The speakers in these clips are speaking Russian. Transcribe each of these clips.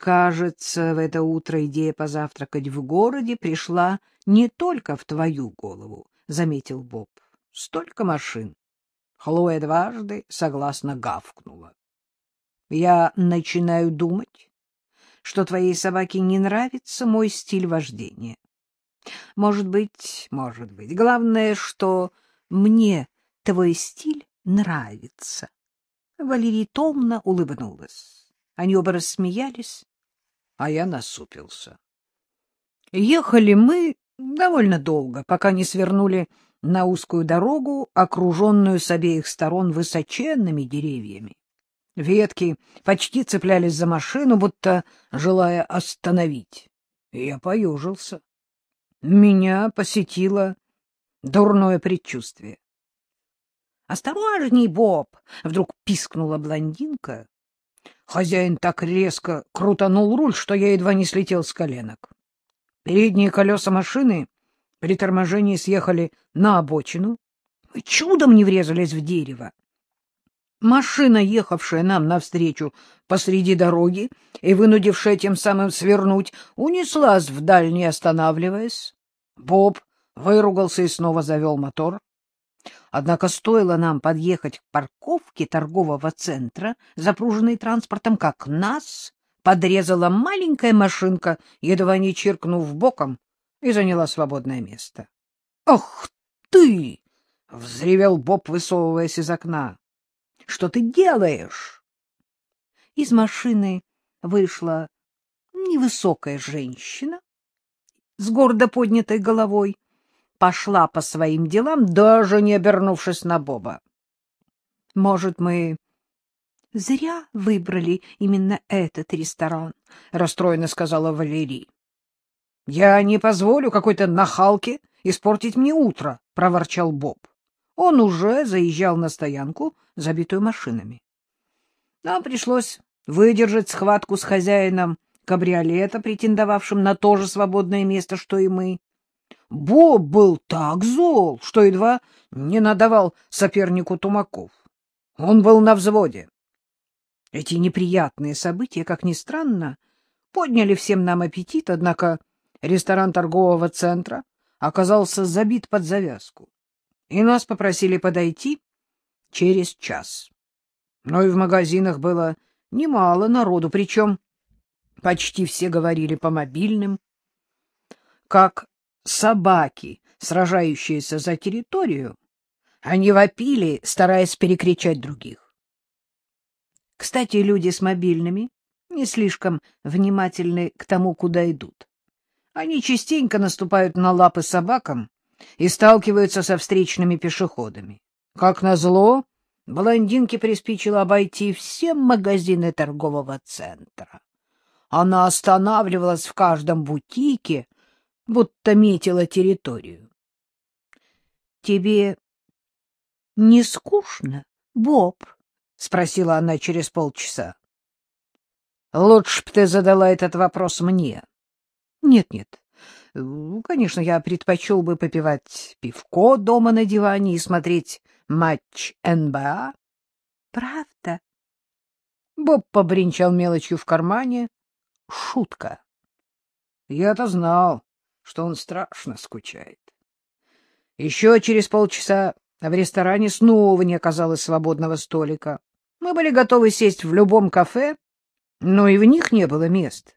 Кажется, в это утро идея позавтракать в городе пришла не только в твою голову, — заметил Боб. Столько машин. Хлоя дважды согласно гавкнула. Я начинаю думать, что твоей собаке не нравится мой стиль вождения. Может быть, может быть. Главное, что мне твой стиль нравится. Валерий томно улыбнулась. Они оба рассмеялись, а я насупился. Ехали мы довольно долго, пока не свернули на узкую дорогу, окруженную с обеих сторон высоченными деревьями. Ветки почти цеплялись за машину, будто желая остановить. Я поюжился. Меня посетило дурное предчувствие. — Осторожней, Боб! — вдруг пискнула блондинка. Хозяин так резко крутанул руль, что я едва не слетел с коленок. Передние колеса машины при торможении съехали на обочину. Мы чудом не врезались в дерево. Машина, ехавшая нам навстречу посреди дороги и вынудившая тем самым свернуть, унеслась вдаль, не останавливаясь. Боб выругался и снова завел мотор. Однако стоило нам подъехать к парковке торгового центра, запруженной транспортом, как нас подрезала маленькая машинка, едва не чиркнув боком, и заняла свободное место. — Ах ты! — взревел Боб, высовываясь из окна. — Что ты делаешь? Из машины вышла невысокая женщина с гордо поднятой головой, пошла по своим делам, даже не обернувшись на Боба. — Может, мы — Зря выбрали именно этот ресторан, — расстроенно сказала Валерий. — Я не позволю какой-то нахалке испортить мне утро, — проворчал Боб. Он уже заезжал на стоянку, забитую машинами. Нам пришлось выдержать схватку с хозяином кабриолета, претендовавшим на то же свободное место, что и мы. Боб был так зол, что едва не надавал сопернику тумаков. Он был на взводе. Эти неприятные события, как ни странно, подняли всем нам аппетит, однако ресторан торгового центра оказался забит под завязку, и нас попросили подойти через час. Но и в магазинах было немало народу, причем почти все говорили по мобильным. Как собаки, сражающиеся за территорию, они вопили, стараясь перекричать других. Кстати, люди с мобильными не слишком внимательны к тому, куда идут. Они частенько наступают на лапы собакам и сталкиваются со встречными пешеходами. Как назло, блондинке приспичило обойти все магазины торгового центра. Она останавливалась в каждом бутике, будто метила территорию. — Тебе не скучно, Боб? — спросила она через полчаса. — Лучше б ты задала этот вопрос мне. Нет, — Нет-нет. Конечно, я предпочел бы попивать пивко дома на диване и смотреть матч НБА. — Правда? Боб побринчал мелочью в кармане. Шутка. Я-то знал, что он страшно скучает. Еще через полчаса в ресторане снова не оказалось свободного столика. Мы были готовы сесть в любом кафе, но и в них не было мест.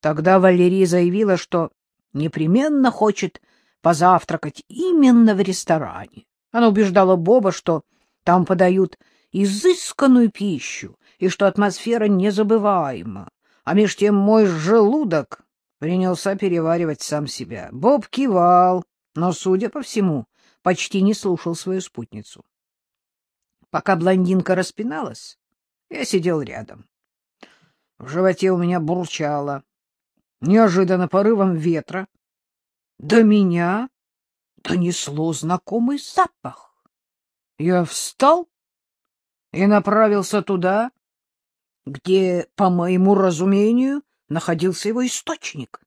Тогда Валерия заявила, что непременно хочет позавтракать именно в ресторане. Она убеждала Боба, что там подают изысканную пищу и что атмосфера незабываема. А меж тем мой желудок принялся переваривать сам себя. Боб кивал, но, судя по всему, почти не слушал свою спутницу. Пока блондинка распиналась, я сидел рядом. В животе у меня бурчало. Неожиданно порывом ветра до меня донесло знакомый запах. Я встал и направился туда, где, по моему разумению, находился его источник.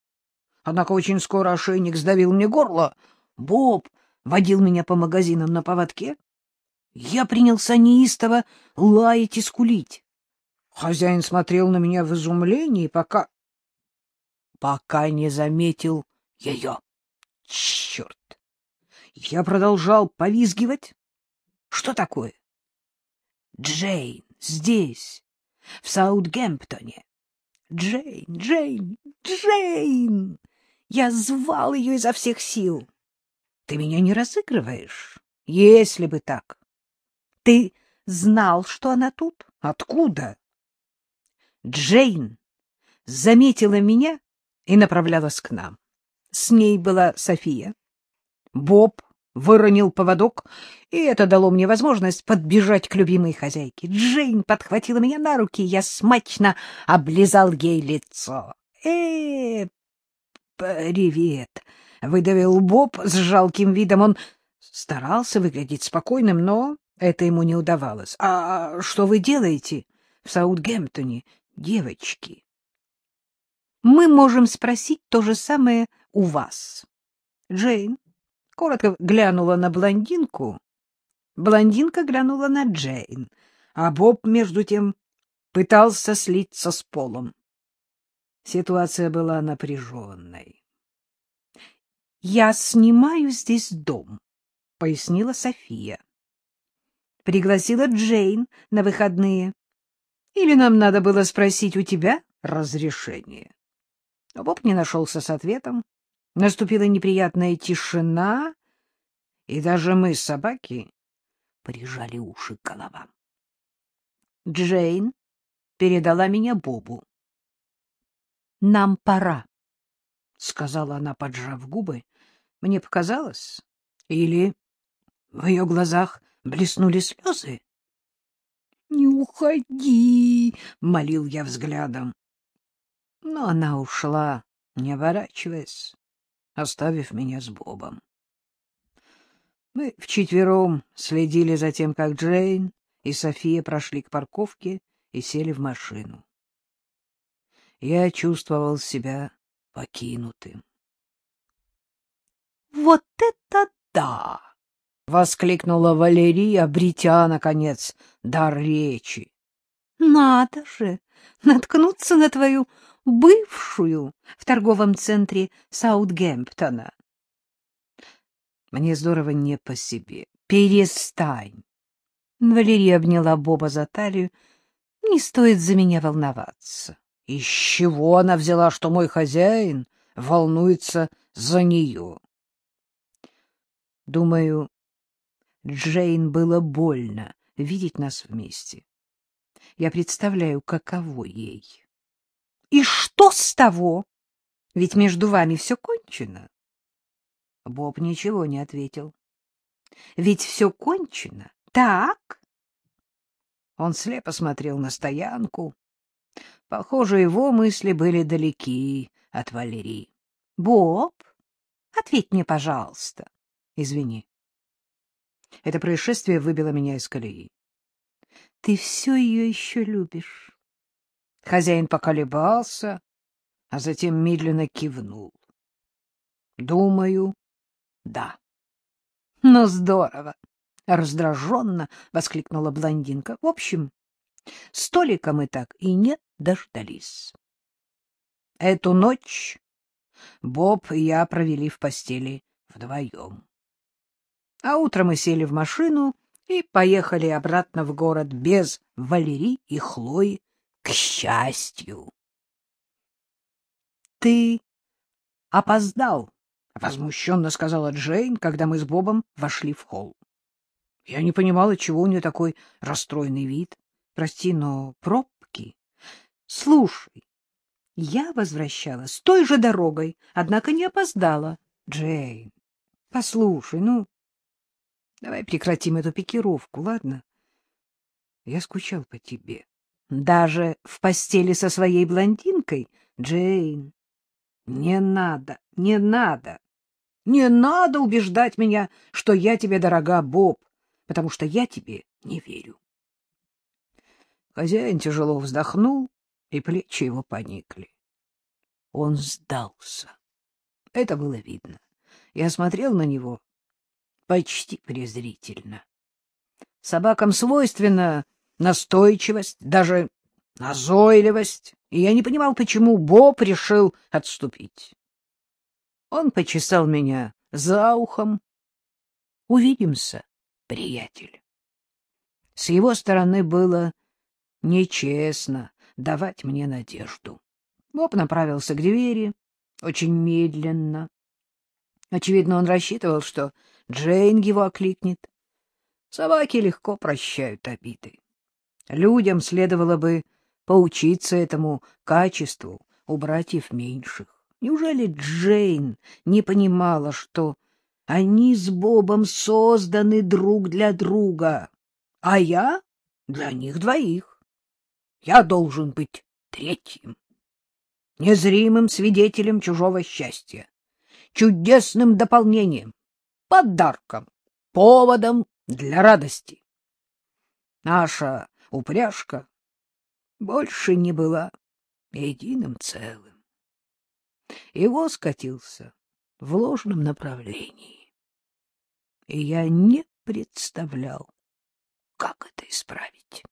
Однако очень скоро ошейник сдавил мне горло. Боб водил меня по магазинам на поводке, я принялся неистово лаять и скулить. Хозяин смотрел на меня в изумлении, пока... пока не заметил ее. Черт! Я продолжал повизгивать. Что такое? Джейн здесь, в Саутгемптоне. Джейн, Джейн, Джейн! Я звал ее изо всех сил. Ты меня не разыгрываешь? Если бы так. Ты знал, что она тут? Откуда? Джейн заметила меня и направлялась к нам. С ней была София. Боб выронил поводок, и это дало мне возможность подбежать к любимой хозяйке. Джейн подхватила меня на руки, я смачно облизал ей лицо. э привет! — выдавил Боб с жалким видом. Он старался выглядеть спокойным, но это ему не удавалось. — А что вы делаете в Саутгемптоне, девочки? — Мы можем спросить то же самое у вас. Джейн коротко глянула на блондинку. Блондинка глянула на Джейн, а Боб, между тем, пытался слиться с полом. Ситуация была напряженной. — Я снимаю здесь дом, — пояснила София. — Пригласила Джейн на выходные. Или нам надо было спросить у тебя разрешение? Боб не нашелся с ответом. Наступила неприятная тишина, и даже мы, собаки, прижали уши к головам. Джейн передала меня Бобу. — Нам пора, — сказала она, поджав губы. Мне показалось, или в ее глазах блеснули слезы. — Не уходи, — молил я взглядом. Но она ушла, не оборачиваясь оставив меня с Бобом. Мы вчетвером следили за тем, как Джейн и София прошли к парковке и сели в машину. Я чувствовал себя покинутым. — Вот это да! — воскликнула Валерия, обретя, наконец, дар речи. — Надо же наткнуться на твою бывшую в торговом центре Саутгемптона. Мне здорово не по себе. Перестань. Валерия обняла Боба за талию. Не стоит за меня волноваться. Из чего она взяла, что мой хозяин волнуется за нее? Думаю, Джейн было больно видеть нас вместе. Я представляю, каково ей. И что с того? Ведь между вами все кончено. Боб ничего не ответил. Ведь все кончено, так? Он слепо смотрел на стоянку. Похоже, его мысли были далеки от Валерии. — Боб, ответь мне, пожалуйста. — Извини. Это происшествие выбило меня из колеи. — Ты все ее еще любишь. Хозяин поколебался, а затем медленно кивнул. — Думаю, да. — Ну, здорово! — раздраженно воскликнула блондинка. — В общем, столика мы так и не дождались. Эту ночь Боб и я провели в постели вдвоем. А утром мы сели в машину и поехали обратно в город без Валерии и Хлои, к счастью. — Ты опоздал, — возмущенно сказала Джейн, когда мы с Бобом вошли в холл. Я не понимала, чего у нее такой расстроенный вид. Прости, но пробки... Слушай, я возвращалась той же дорогой, однако не опоздала. Джейн, послушай, ну, давай прекратим эту пикировку, ладно? Я скучал по тебе. Даже в постели со своей блондинкой? Джейн, не надо, не надо. Не надо убеждать меня, что я тебе дорога, Боб, потому что я тебе не верю. Хозяин тяжело вздохнул, и плечи его поникли. Он сдался. Это было видно. Я смотрел на него почти презрительно. Собакам свойственно настойчивость, даже назойливость, и я не понимал, почему Боб решил отступить. Он почесал меня за ухом. Увидимся, приятель. С его стороны было нечестно давать мне надежду. Боб направился к двери очень медленно. Очевидно, он рассчитывал, что Джейн его окликнет. Собаки легко прощают обиды. Людям следовало бы поучиться этому качеству у братьев меньших. Неужели Джейн не понимала, что они с Бобом созданы друг для друга, а я для них двоих? Я должен быть третьим, незримым свидетелем чужого счастья, чудесным дополнением, подарком, поводом для радости. Наша упряжка больше не была единым целым. Его скатился в ложном направлении. И я не представлял, как это исправить.